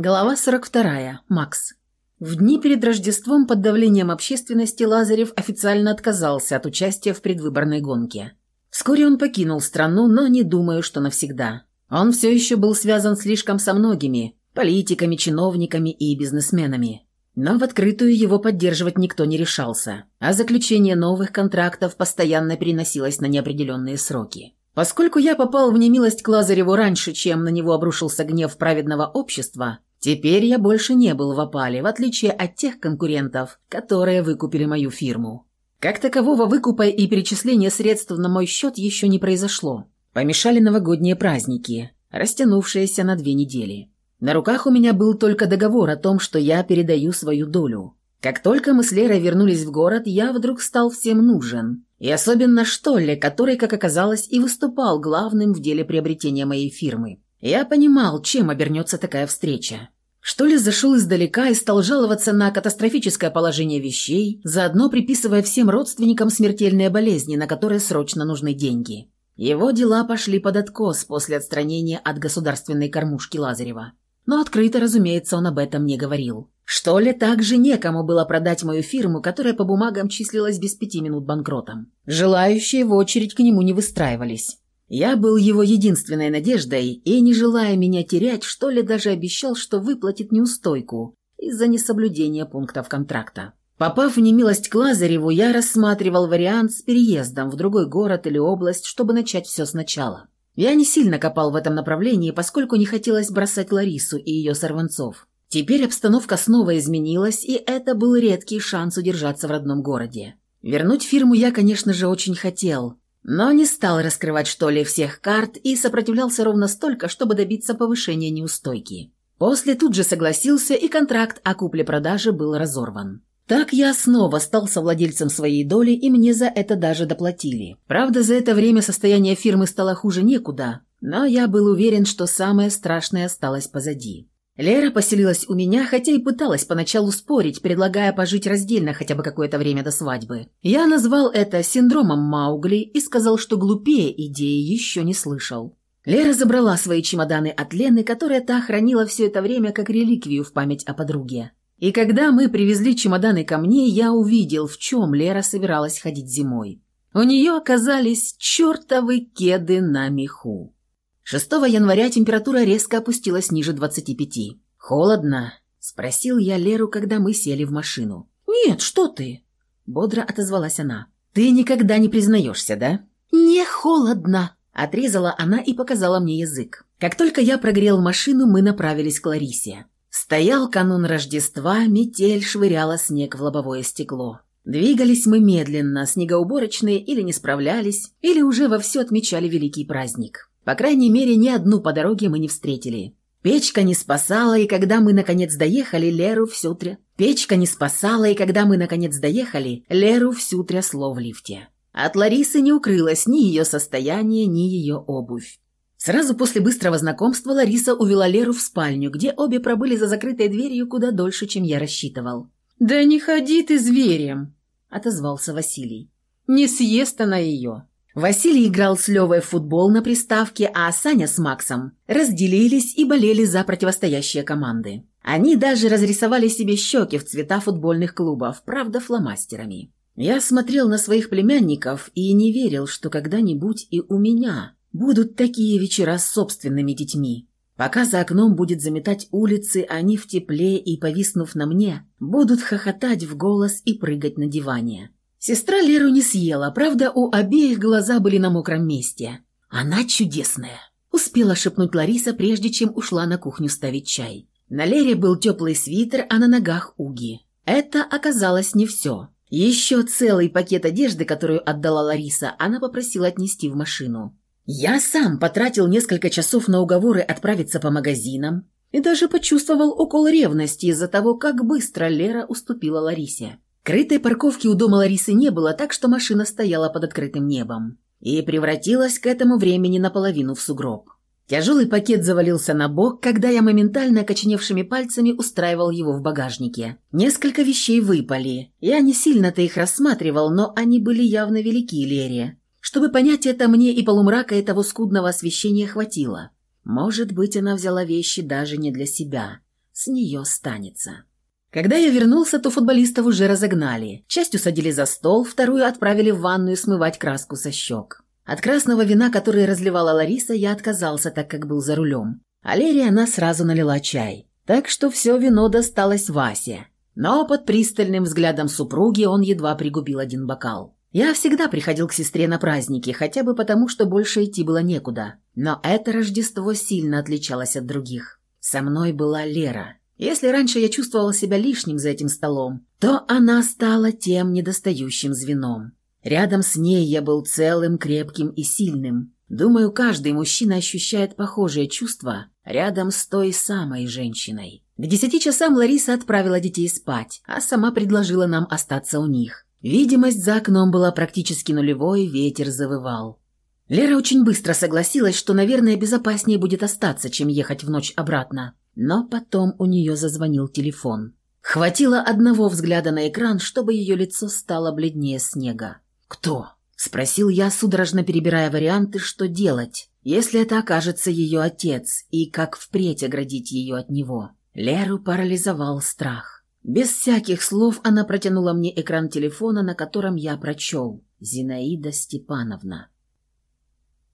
Глава 42. Макс. В дни перед Рождеством под давлением общественности Лазарев официально отказался от участия в предвыборной гонке. Вскоре он покинул страну, но не думаю, что навсегда. Он все еще был связан слишком со многими – политиками, чиновниками и бизнесменами. Но в открытую его поддерживать никто не решался, а заключение новых контрактов постоянно переносилось на неопределенные сроки. Поскольку я попал в немилость к Лазареву раньше, чем на него обрушился гнев праведного общества, теперь я больше не был в опале, в отличие от тех конкурентов, которые выкупили мою фирму. Как такового выкупа и перечисления средств на мой счет еще не произошло. Помешали новогодние праздники, растянувшиеся на две недели. На руках у меня был только договор о том, что я передаю свою долю. Как только мы с Лерой вернулись в город, я вдруг стал всем нужен. И особенно Штолле, который, как оказалось, и выступал главным в деле приобретения моей фирмы. Я понимал, чем обернется такая встреча. Штолле зашел издалека и стал жаловаться на катастрофическое положение вещей, заодно приписывая всем родственникам смертельные болезни, на которые срочно нужны деньги. Его дела пошли под откос после отстранения от государственной кормушки Лазарева но открыто, разумеется, он об этом не говорил. Что ли, также некому было продать мою фирму, которая по бумагам числилась без пяти минут банкротом. Желающие в очередь к нему не выстраивались. Я был его единственной надеждой, и, не желая меня терять, что ли, даже обещал, что выплатит неустойку из-за несоблюдения пунктов контракта. Попав в немилость к Лазареву, я рассматривал вариант с переездом в другой город или область, чтобы начать все сначала. Я не сильно копал в этом направлении, поскольку не хотелось бросать Ларису и ее сорванцов. Теперь обстановка снова изменилась, и это был редкий шанс удержаться в родном городе. Вернуть фирму я, конечно же, очень хотел, но не стал раскрывать что ли всех карт и сопротивлялся ровно столько, чтобы добиться повышения неустойки. После тут же согласился, и контракт о купле-продаже был разорван. Так я снова стал совладельцем своей доли, и мне за это даже доплатили. Правда, за это время состояние фирмы стало хуже некуда, но я был уверен, что самое страшное осталось позади. Лера поселилась у меня, хотя и пыталась поначалу спорить, предлагая пожить раздельно хотя бы какое-то время до свадьбы. Я назвал это синдромом Маугли и сказал, что глупее идеи еще не слышал. Лера забрала свои чемоданы от Лены, которая та хранила все это время как реликвию в память о подруге. И когда мы привезли чемоданы ко мне, я увидел, в чем Лера собиралась ходить зимой. У нее оказались чертовы кеды на меху. 6 января температура резко опустилась ниже 25. «Холодно?» – спросил я Леру, когда мы сели в машину. «Нет, что ты?» – бодро отозвалась она. «Ты никогда не признаешься, да?» «Не холодно!» – отрезала она и показала мне язык. Как только я прогрел машину, мы направились к Ларисе. Стоял канун Рождества, метель швыряла снег в лобовое стекло. Двигались мы медленно, снегоуборочные или не справлялись, или уже вовсю отмечали великий праздник. По крайней мере, ни одну по дороге мы не встретили. Печка не спасала, и когда мы наконец доехали, Леру всю тря... Печка не спасала, и когда мы наконец доехали, Леру всю трясло в лифте. От Ларисы не укрылось ни ее состояние, ни ее обувь. Сразу после быстрого знакомства Лариса увела Леру в спальню, где обе пробыли за закрытой дверью куда дольше, чем я рассчитывал. «Да не ходи ты зверем!» – отозвался Василий. «Не съест она ее!» Василий играл с Левой в футбол на приставке, а Саня с Максом разделились и болели за противостоящие команды. Они даже разрисовали себе щеки в цвета футбольных клубов, правда, фломастерами. Я смотрел на своих племянников и не верил, что когда-нибудь и у меня Будут такие вечера с собственными детьми. Пока за окном будет заметать улицы, они в тепле и, повиснув на мне, будут хохотать в голос и прыгать на диване. Сестра Леру не съела, правда, у обеих глаза были на мокром месте. Она чудесная. Успела шепнуть Лариса, прежде чем ушла на кухню ставить чай. На Лере был теплый свитер, а на ногах уги. Это оказалось не все. Еще целый пакет одежды, которую отдала Лариса, она попросила отнести в машину. Я сам потратил несколько часов на уговоры отправиться по магазинам и даже почувствовал укол ревности из-за того, как быстро Лера уступила Ларисе. Крытой парковки у дома Ларисы не было, так что машина стояла под открытым небом и превратилась к этому времени наполовину в сугроб. Тяжелый пакет завалился на бок, когда я моментально окоченевшими пальцами устраивал его в багажнике. Несколько вещей выпали. Я не сильно-то их рассматривал, но они были явно велики Лере. Чтобы понять это, мне и полумрака и того скудного освещения хватило. Может быть, она взяла вещи даже не для себя. с нее станется. Когда я вернулся, то футболистов уже разогнали. Часть усадили за стол, вторую отправили в ванную смывать краску со щек. От красного вина, которое разливала Лариса, я отказался, так как был за рулем. А Лере она сразу налила чай. Так что все вино досталось Васе. Но под пристальным взглядом супруги он едва пригубил один бокал. Я всегда приходил к сестре на праздники, хотя бы потому, что больше идти было некуда. Но это Рождество сильно отличалось от других. Со мной была Лера. Если раньше я чувствовала себя лишним за этим столом, то она стала тем недостающим звеном. Рядом с ней я был целым, крепким и сильным. Думаю, каждый мужчина ощущает похожие чувства рядом с той самой женщиной. К десяти часам Лариса отправила детей спать, а сама предложила нам остаться у них. Видимость за окном была практически нулевой, ветер завывал. Лера очень быстро согласилась, что, наверное, безопаснее будет остаться, чем ехать в ночь обратно. Но потом у нее зазвонил телефон. Хватило одного взгляда на экран, чтобы ее лицо стало бледнее снега. «Кто?» – спросил я, судорожно перебирая варианты, что делать, если это окажется ее отец, и как впредь оградить ее от него. Леру парализовал страх. Без всяких слов она протянула мне экран телефона, на котором я прочел «Зинаида Степановна».